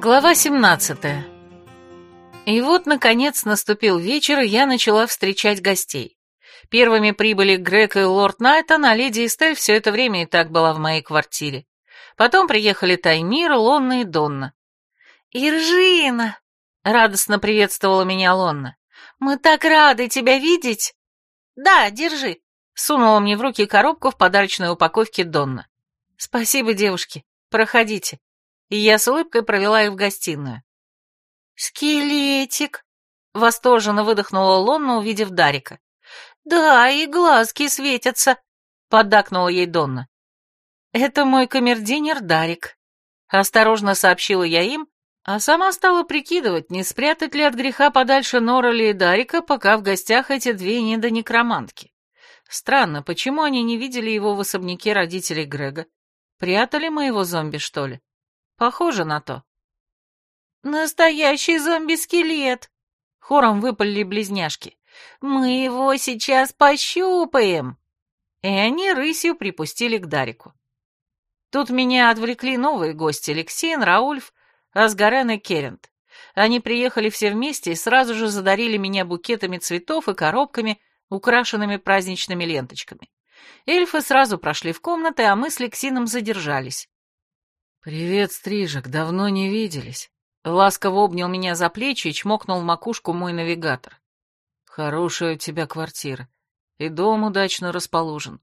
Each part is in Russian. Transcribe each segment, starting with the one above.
Глава 17 И вот, наконец, наступил вечер, и я начала встречать гостей. Первыми прибыли Грег и лорд Найтон, а леди Эстель все это время и так была в моей квартире. Потом приехали Таймир, Лонна и Донна. «Иржина!» — радостно приветствовала меня Лонна. «Мы так рады тебя видеть!» «Да, держи!» — сунула мне в руки коробку в подарочной упаковке Донна. «Спасибо, девушки. Проходите». И я с улыбкой провела их в гостиную. «Скелетик!» — восторженно выдохнула Лонна, увидев Дарика. «Да, и глазки светятся», — поддакнула ей Донна. «Это мой камердинер Дарик», — осторожно сообщила я им, а сама стала прикидывать, не спрятать ли от греха подальше Норали и Дарика, пока в гостях эти две недонекромантки. Странно, почему они не видели его в особняке родителей Грега? Прятали моего зомби, что ли? Похоже на то. «Настоящий зомби-скелет!» — хором выпалили близняшки. «Мы его сейчас пощупаем!» И они рысью припустили к Дарику. Тут меня отвлекли новые гости — Лексин, Раульф, Асгарен и Керент. Они приехали все вместе и сразу же задарили меня букетами цветов и коробками, украшенными праздничными ленточками. Эльфы сразу прошли в комнаты, а мы с Лексином задержались. «Привет, Стрижек, давно не виделись». Ласково обнял меня за плечи и чмокнул в макушку мой навигатор. Хорошая у тебя квартира. И дом удачно расположен.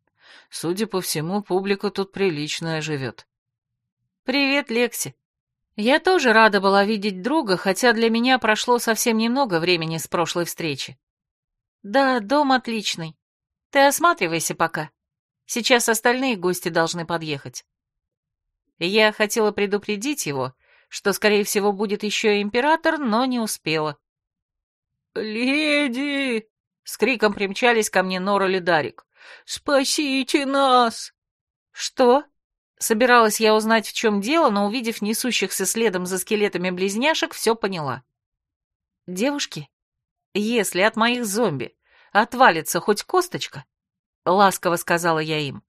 Судя по всему, публика тут приличная живет. Привет, Лекси. Я тоже рада была видеть друга, хотя для меня прошло совсем немного времени с прошлой встречи. Да, дом отличный. Ты осматривайся пока. Сейчас остальные гости должны подъехать. Я хотела предупредить его, что, скорее всего, будет еще и император, но не успела. «Леди!» — с криком примчались ко мне Нора Лидарик. «Спасите нас!» «Что?» Собиралась я узнать, в чем дело, но, увидев несущихся следом за скелетами близняшек, все поняла. «Девушки, если от моих зомби отвалится хоть косточка, — ласково сказала я им.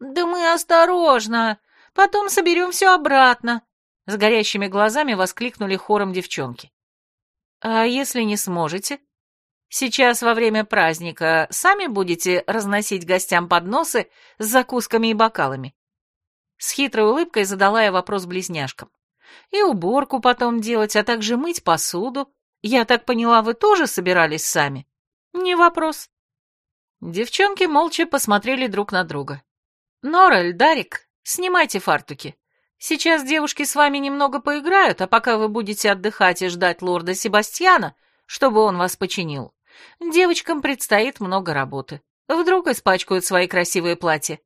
«Да мы осторожно, потом соберем все обратно», — с горящими глазами воскликнули хором девчонки. «А если не сможете? Сейчас во время праздника сами будете разносить гостям подносы с закусками и бокалами?» С хитрой улыбкой задала я вопрос близняшкам. «И уборку потом делать, а также мыть посуду. Я так поняла, вы тоже собирались сами?» «Не вопрос». Девчонки молча посмотрели друг на друга. «Норель, Дарик, снимайте фартуки. Сейчас девушки с вами немного поиграют, а пока вы будете отдыхать и ждать лорда Себастьяна, чтобы он вас починил, девочкам предстоит много работы. Вдруг испачкают свои красивые платья.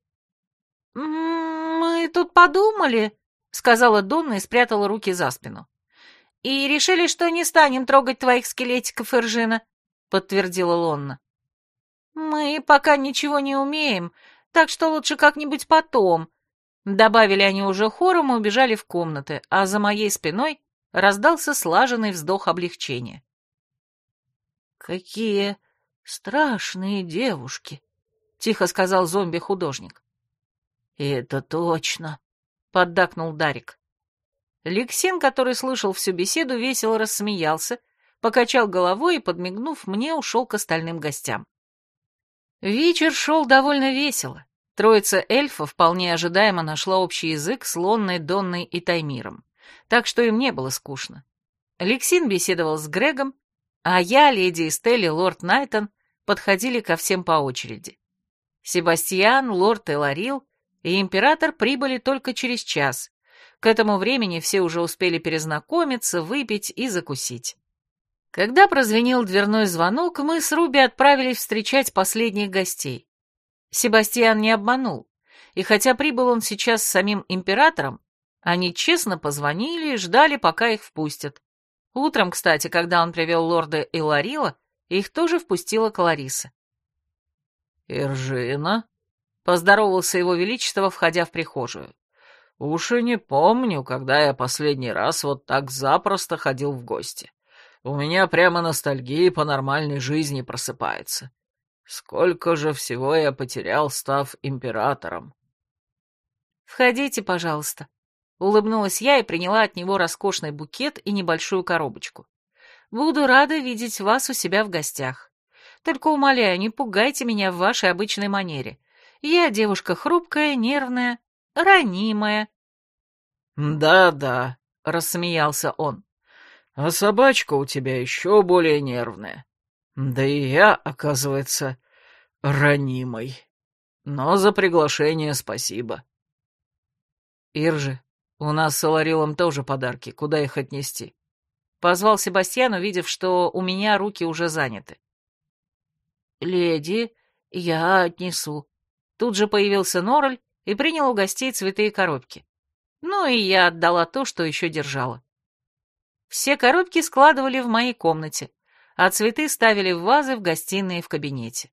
«Мы тут подумали», — сказала Донна и спрятала руки за спину. «И решили, что не станем трогать твоих скелетиков, Иржина», — подтвердила Лонна. «Мы пока ничего не умеем, так что лучше как-нибудь потом», Добавили они уже хором и убежали в комнаты, а за моей спиной раздался слаженный вздох облегчения. «Какие страшные девушки!» — тихо сказал зомби-художник. «Это точно!» — поддакнул Дарик. Лексин, который слышал всю беседу, весело рассмеялся, покачал головой и, подмигнув мне, ушел к остальным гостям. Вечер шел довольно весело. Троица эльфов вполне ожидаемо нашла общий язык с Лонной, Донной и Таймиром, так что им не было скучно. Лексин беседовал с Грегом, а я, леди Эстель и лорд Найтон подходили ко всем по очереди. Себастьян, лорд Эларил и император прибыли только через час. К этому времени все уже успели перезнакомиться, выпить и закусить. Когда прозвенел дверной звонок, мы с Руби отправились встречать последних гостей. Себастьян не обманул, и хотя прибыл он сейчас с самим императором, они честно позвонили и ждали, пока их впустят. Утром, кстати, когда он привел лорда Иларила, их тоже впустила Клариса. «Иржина?» — поздоровался его величество, входя в прихожую. «Уж и не помню, когда я последний раз вот так запросто ходил в гости. У меня прямо ностальгия по нормальной жизни просыпается. Сколько же всего я потерял, став императором. «Входите, пожалуйста», — Улыбнулась я и приняла от него роскошный букет и небольшую коробочку. Буду рада видеть вас у себя в гостях. Только умоляю, не пугайте меня в вашей обычной манере. Я девушка хрупкая, нервная, ранимая. «Да-да», — рассмеялся он. «А собачка у тебя еще более нервная. Да и я, оказывается, ранимой. Но за приглашение спасибо». «Иржи, у нас с Аларилом тоже подарки. Куда их отнести?» Позвал Себастьян, увидев, что у меня руки уже заняты. «Леди, я отнесу». Тут же появился Норрель и принял у гостей цветы и коробки. Ну и я отдала то, что еще держала. Все коробки складывали в моей комнате, а цветы ставили в вазы в гостиной и в кабинете.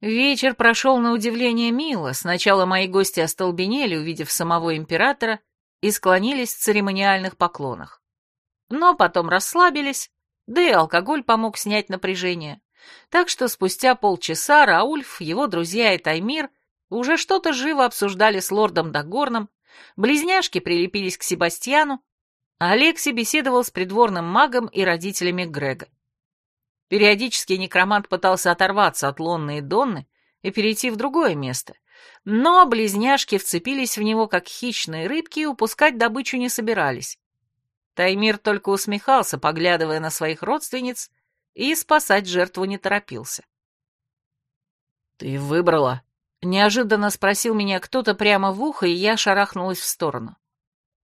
Вечер прошел на удивление мило. Сначала мои гости остолбенели, увидев самого императора, и склонились в церемониальных поклонах. Но потом расслабились, да и алкоголь помог снять напряжение. Так что спустя полчаса Раульф, его друзья и Таймир уже что-то живо обсуждали с лордом Дагорном, близняшки прилепились к Себастьяну, а Алекси беседовал с придворным магом и родителями Грега. Периодически некромант пытался оторваться от Лонны и Донны и перейти в другое место, но близняшки вцепились в него, как хищные рыбки, и упускать добычу не собирались. Таймир только усмехался, поглядывая на своих родственниц, и спасать жертву не торопился. «Ты выбрала?» — неожиданно спросил меня кто-то прямо в ухо, и я шарахнулась в сторону.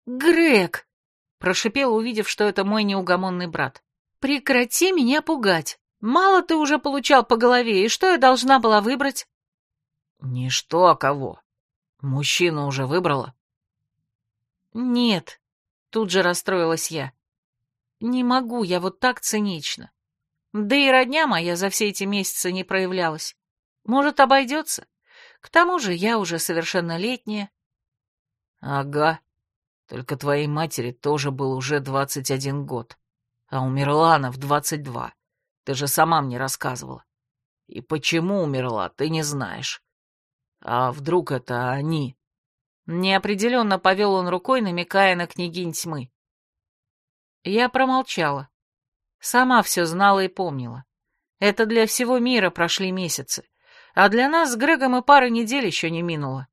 «Грег!» — прошипел, увидев, что это мой неугомонный брат. «Прекрати меня пугать! Мало ты уже получал по голове, и что я должна была выбрать?» «Не что, а кого? Мужчину уже выбрала?» «Нет», — тут же расстроилась я. «Не могу я вот так цинично. Да и родня моя за все эти месяцы не проявлялась. Может, обойдется? К тому же я уже совершеннолетняя. Ага. Только твоей матери тоже был уже двадцать один год. А умерла она в двадцать два. Ты же сама мне рассказывала. И почему умерла, ты не знаешь. А вдруг это они? Неопределенно повел он рукой, намекая на княгинь тьмы. Я промолчала. Сама все знала и помнила. Это для всего мира прошли месяцы, а для нас с Грегом и пары недель еще не минуло.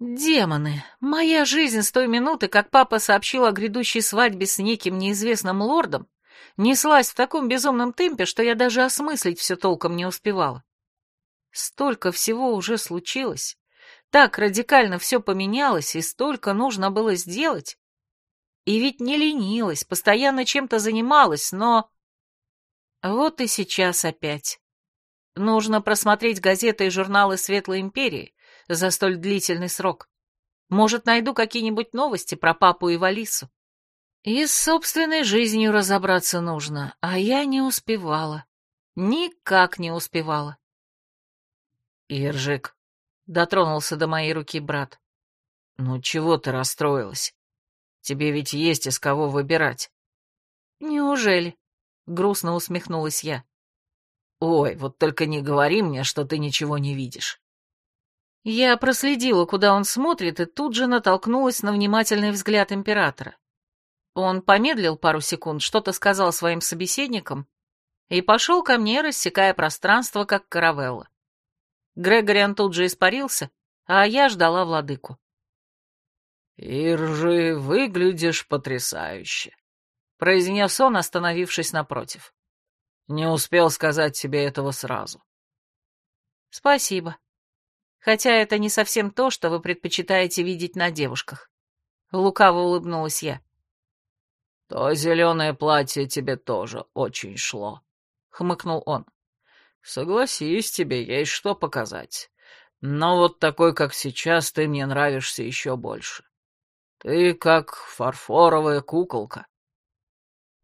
Демоны! Моя жизнь с той минуты, как папа сообщил о грядущей свадьбе с неким неизвестным лордом, неслась в таком безумном темпе, что я даже осмыслить все толком не успевала. Столько всего уже случилось, так радикально все поменялось, и столько нужно было сделать. И ведь не ленилась, постоянно чем-то занималась, но... Вот и сейчас опять. Нужно просмотреть газеты и журналы Светлой Империи за столь длительный срок. Может, найду какие-нибудь новости про папу и Валису. И с собственной жизнью разобраться нужно, а я не успевала. Никак не успевала. Иржик, дотронулся до моей руки брат. Ну чего ты расстроилась? Тебе ведь есть из кого выбирать. Неужели? Грустно усмехнулась я. Ой, вот только не говори мне, что ты ничего не видишь. Я проследила, куда он смотрит, и тут же натолкнулась на внимательный взгляд императора. Он помедлил пару секунд, что-то сказал своим собеседникам и пошел ко мне, рассекая пространство, как каравелла. Грегориан тут же испарился, а я ждала владыку. «Иржи, выглядишь потрясающе», — произнес он, остановившись напротив. «Не успел сказать тебе этого сразу». «Спасибо. Хотя это не совсем то, что вы предпочитаете видеть на девушках». Лукаво улыбнулась я. «То зеленое платье тебе тоже очень шло», — хмыкнул он. «Согласись, тебе есть что показать. Но вот такой, как сейчас, ты мне нравишься еще больше. Ты как фарфоровая куколка.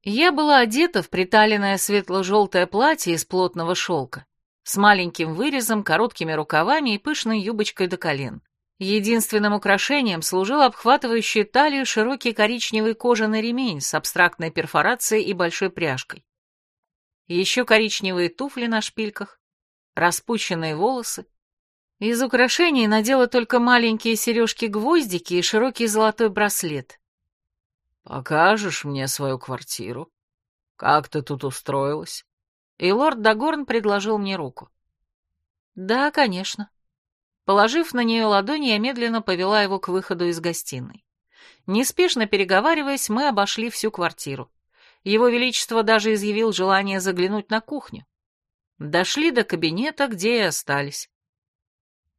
Я была одета в приталенное светло-желтое платье из плотного шелка, с маленьким вырезом, короткими рукавами и пышной юбочкой до колен. Единственным украшением служил обхватывающий талию широкий коричневый кожаный ремень с абстрактной перфорацией и большой пряжкой. Еще коричневые туфли на шпильках, распущенные волосы, Из украшений надела только маленькие сережки-гвоздики и широкий золотой браслет. «Покажешь мне свою квартиру? Как ты тут устроилась?» И лорд Дагорн предложил мне руку. «Да, конечно». Положив на нее ладонь, я медленно повела его к выходу из гостиной. Неспешно переговариваясь, мы обошли всю квартиру. Его Величество даже изъявил желание заглянуть на кухню. Дошли до кабинета, где и остались.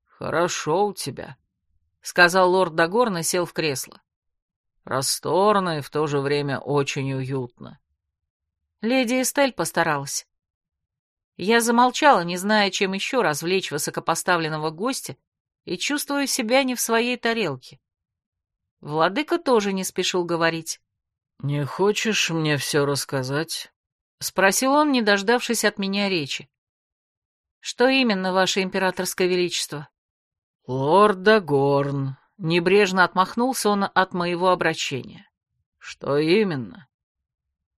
«Хорошо у тебя», — сказал лорд Дагорн и сел в кресло. «Просторно и в то же время очень уютно». Леди Эстель постаралась. Я замолчала, не зная, чем еще развлечь высокопоставленного гостя, и чувствую себя не в своей тарелке. Владыка тоже не спешил говорить. «Не хочешь мне все рассказать?» — спросил он, не дождавшись от меня речи. «Что именно, ваше императорское величество?» «Лорд Дагорн», — небрежно отмахнулся он от моего обращения. «Что именно?»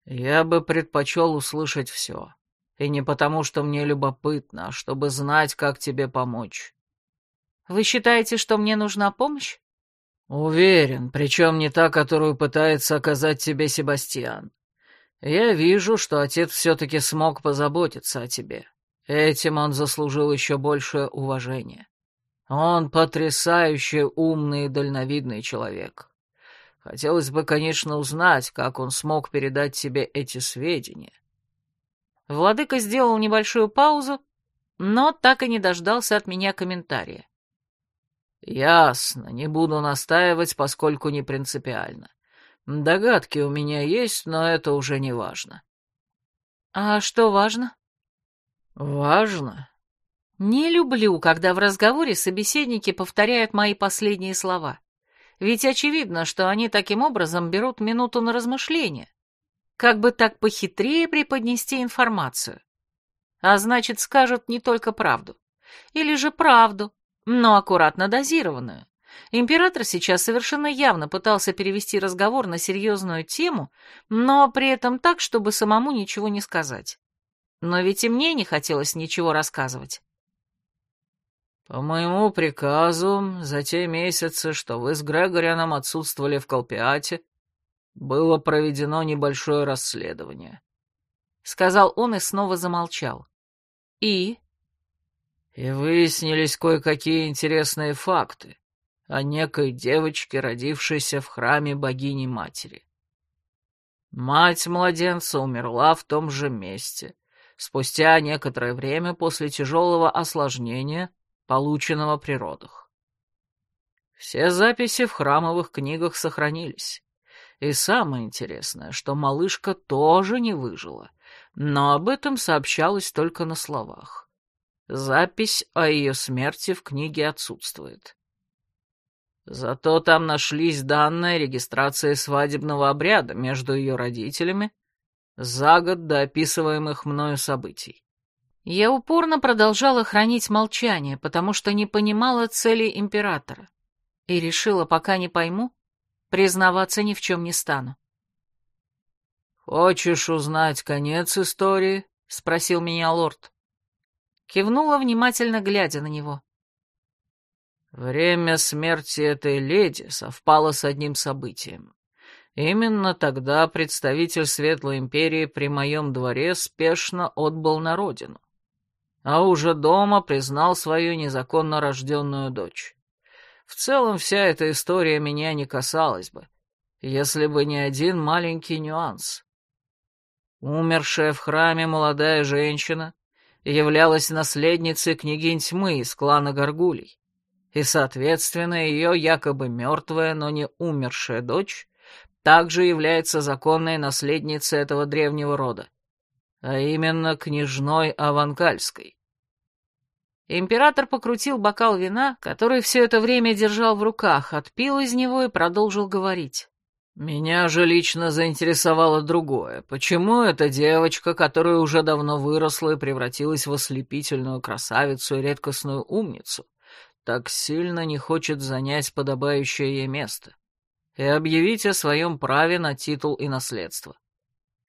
«Я бы предпочел услышать все. И не потому, что мне любопытно, а чтобы знать, как тебе помочь». «Вы считаете, что мне нужна помощь?» «Уверен, причем не та, которую пытается оказать тебе Себастьян. Я вижу, что отец все-таки смог позаботиться о тебе. Этим он заслужил еще большее уважение. Он потрясающе умный и дальновидный человек. Хотелось бы, конечно, узнать, как он смог передать тебе эти сведения. Владыка сделал небольшую паузу, но так и не дождался от меня комментария. «Ясно, не буду настаивать, поскольку не принципиально. Догадки у меня есть, но это уже не важно». «А что важно?» «Важно?» Не люблю, когда в разговоре собеседники повторяют мои последние слова. Ведь очевидно, что они таким образом берут минуту на размышление. Как бы так похитрее преподнести информацию. А значит, скажут не только правду. Или же правду, но аккуратно дозированную. Император сейчас совершенно явно пытался перевести разговор на серьезную тему, но при этом так, чтобы самому ничего не сказать. Но ведь и мне не хотелось ничего рассказывать. «По моему приказу, за те месяцы, что вы с Грегорианом отсутствовали в Колпиате, было проведено небольшое расследование», — сказал он и снова замолчал. «И?» «И выяснились кое-какие интересные факты о некой девочке, родившейся в храме богини-матери. Мать младенца умерла в том же месте, спустя некоторое время после тяжелого осложнения, полученного при родах. Все записи в храмовых книгах сохранились. И самое интересное, что малышка тоже не выжила, но об этом сообщалось только на словах. Запись о ее смерти в книге отсутствует. Зато там нашлись данные регистрации свадебного обряда между ее родителями за год до описываемых мною событий. Я упорно продолжала хранить молчание, потому что не понимала цели императора. И решила, пока не пойму, признаваться ни в чем не стану. «Хочешь узнать конец истории?» — спросил меня лорд. Кивнула, внимательно глядя на него. Время смерти этой леди совпало с одним событием. Именно тогда представитель Светлой Империи при моем дворе спешно отбыл на родину а уже дома признал свою незаконно рожденную дочь. В целом вся эта история меня не касалась бы, если бы не один маленький нюанс. Умершая в храме молодая женщина являлась наследницей княгинь тьмы из клана Горгулей, и, соответственно, ее якобы мертвая, но не умершая дочь также является законной наследницей этого древнего рода, а именно княжной Аванкальской. Император покрутил бокал вина, который все это время держал в руках, отпил из него и продолжил говорить. «Меня же лично заинтересовало другое. Почему эта девочка, которая уже давно выросла и превратилась в ослепительную красавицу и редкостную умницу, так сильно не хочет занять подобающее ей место и объявить о своем праве на титул и наследство?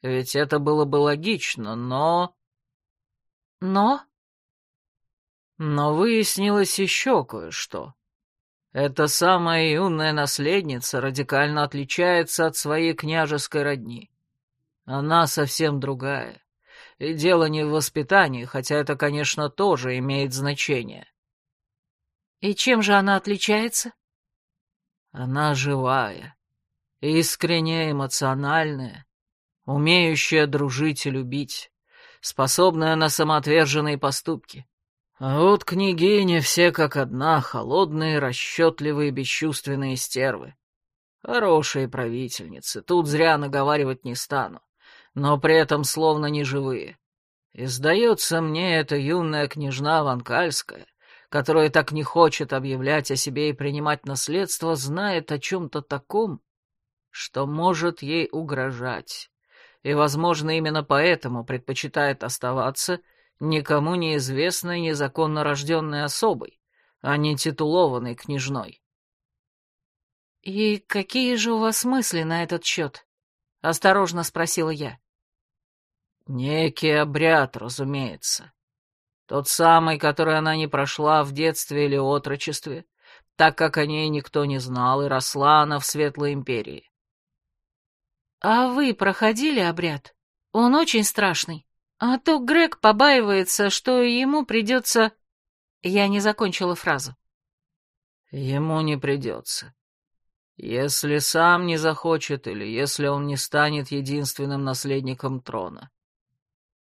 Ведь это было бы логично, но...» «Но?» Но выяснилось еще кое-что. Эта самая юная наследница радикально отличается от своей княжеской родни. Она совсем другая. И дело не в воспитании, хотя это, конечно, тоже имеет значение. И чем же она отличается? Она живая, искренне эмоциональная, умеющая дружить и любить, способная на самоотверженные поступки. А вот княгини все как одна, холодные, расчетливые, бесчувственные стервы. Хорошие правительницы, тут зря наговаривать не стану, но при этом словно неживые. И сдается мне эта юная княжна Ванкальская, которая так не хочет объявлять о себе и принимать наследство, знает о чем-то таком, что может ей угрожать, и, возможно, именно поэтому предпочитает оставаться никому неизвестной незаконно рожденной особой, а не титулованной княжной. «И какие же у вас мысли на этот счет?» — осторожно спросила я. «Некий обряд, разумеется. Тот самый, который она не прошла в детстве или отрочестве, так как о ней никто не знал, и росла она в Светлой Империи». «А вы проходили обряд? Он очень страшный». А то Грег побаивается, что ему придется... Я не закончила фразу. Ему не придется. Если сам не захочет или если он не станет единственным наследником трона.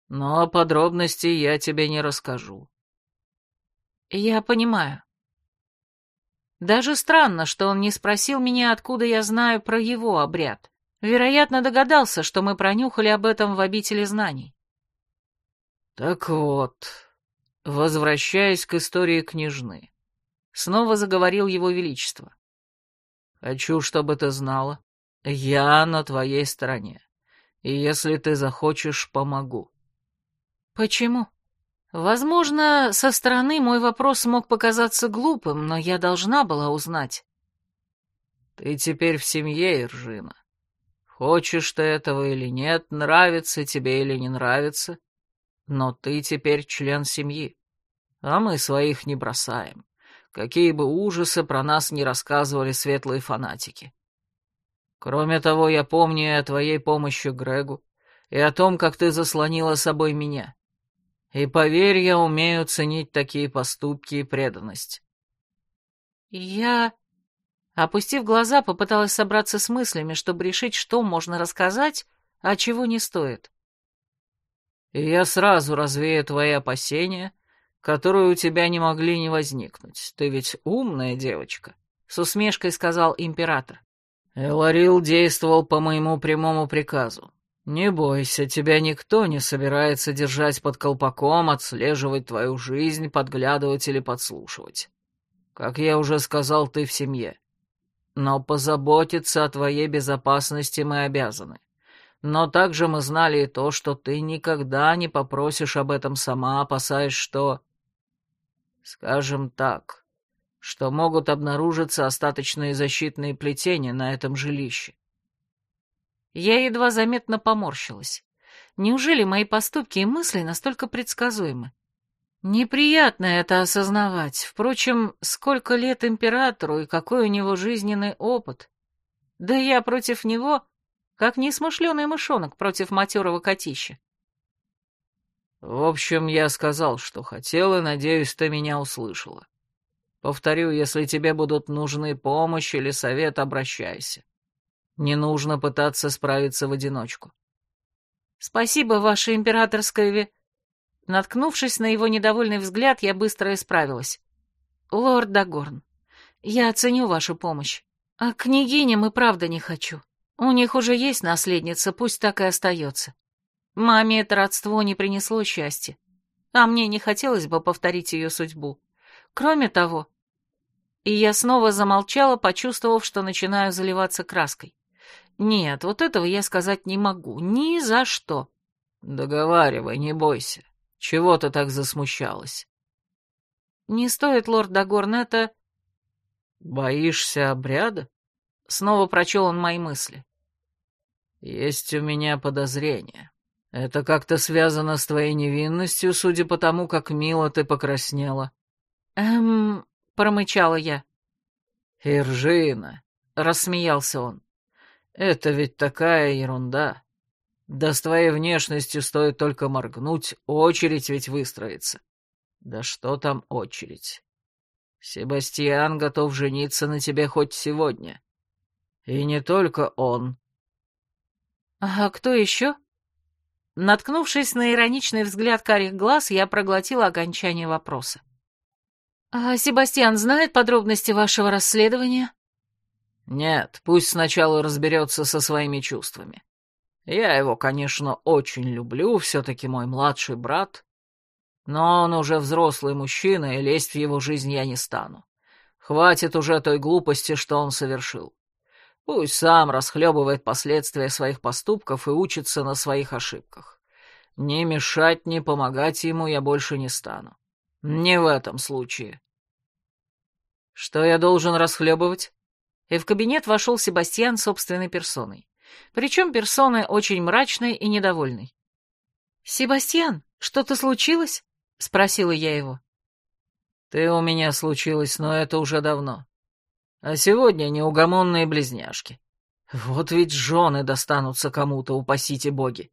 Но подробностей я тебе не расскажу. Я понимаю. Даже странно, что он не спросил меня, откуда я знаю про его обряд. Вероятно, догадался, что мы пронюхали об этом в обители знаний. «Так вот, возвращаясь к истории княжны», — снова заговорил его величество. «Хочу, чтобы ты знала, я на твоей стороне, и если ты захочешь, помогу». «Почему?» Возможно, со стороны мой вопрос мог показаться глупым, но я должна была узнать. Ты теперь в семье, Иржина. Хочешь ты этого или нет, нравится тебе или не нравится, но ты теперь член семьи, а мы своих не бросаем, какие бы ужасы про нас не рассказывали светлые фанатики. Кроме того, я помню о твоей помощи Грегу и о том, как ты заслонила собой меня. И поверь, я умею ценить такие поступки и преданность. Я, опустив глаза, попыталась собраться с мыслями, чтобы решить, что можно рассказать, а чего не стоит и я сразу развею твои опасения, которые у тебя не могли не возникнуть. Ты ведь умная девочка», — с усмешкой сказал император. «Эларил действовал по моему прямому приказу. Не бойся, тебя никто не собирается держать под колпаком, отслеживать твою жизнь, подглядывать или подслушивать. Как я уже сказал, ты в семье. Но позаботиться о твоей безопасности мы обязаны. Но также мы знали и то, что ты никогда не попросишь об этом сама, опасаясь, что... Скажем так, что могут обнаружиться остаточные защитные плетения на этом жилище. Я едва заметно поморщилась. Неужели мои поступки и мысли настолько предсказуемы? Неприятно это осознавать. Впрочем, сколько лет императору и какой у него жизненный опыт. Да я против него как несмышленый мышонок против матерого котища. В общем, я сказал, что хотел, и, надеюсь, ты меня услышала. Повторю, если тебе будут нужны помощь или совет, обращайся. Не нужно пытаться справиться в одиночку. Спасибо, ваше императорское ве... Наткнувшись на его недовольный взгляд, я быстро исправилась. Лорд Дагорн, я оценю вашу помощь, а княгиням и правда не хочу. У них уже есть наследница, пусть так и остается. Маме это родство не принесло счастья, а мне не хотелось бы повторить ее судьбу. Кроме того... И я снова замолчала, почувствовав, что начинаю заливаться краской. Нет, вот этого я сказать не могу, ни за что. Договаривай, не бойся. Чего ты так засмущалась? Не стоит, лорд Дагорн, это... Боишься обряда? Снова прочел он мои мысли. «Есть у меня подозрение. Это как-то связано с твоей невинностью, судя по тому, как мило ты покраснела». «Эм...» — промычала я. «Иржина», — рассмеялся он, — «это ведь такая ерунда. Да с твоей внешностью стоит только моргнуть, очередь ведь выстроится. Да что там очередь? Себастьян готов жениться на тебе хоть сегодня. И не только он». «А кто еще?» Наткнувшись на ироничный взгляд карих глаз, я проглотила окончание вопроса. «А Себастьян знает подробности вашего расследования?» «Нет, пусть сначала разберется со своими чувствами. Я его, конечно, очень люблю, все-таки мой младший брат, но он уже взрослый мужчина, и лезть в его жизнь я не стану. Хватит уже той глупости, что он совершил. Пусть сам расхлебывает последствия своих поступков и учится на своих ошибках. Ни мешать, ни помогать ему я больше не стану. Не в этом случае. Что я должен расхлебывать? И в кабинет вошел Себастьян собственной персоной. Причем персоной очень мрачной и недовольной. «Себастьян, что-то случилось?» — спросила я его. «Ты у меня случилось, но это уже давно. А сегодня неугомонные близняшки. Вот ведь жены достанутся кому-то, упасите боги.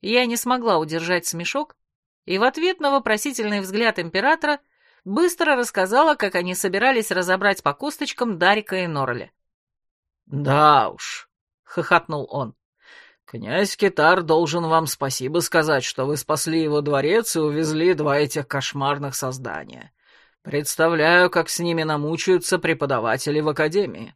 Я не смогла удержать смешок, и в ответ на вопросительный взгляд императора быстро рассказала, как они собирались разобрать по косточкам Дарика и Норли. «Да уж», — хохотнул он, — «князь Китар должен вам спасибо сказать, что вы спасли его дворец и увезли два этих кошмарных создания. Представляю, как с ними намучаются преподаватели в академии.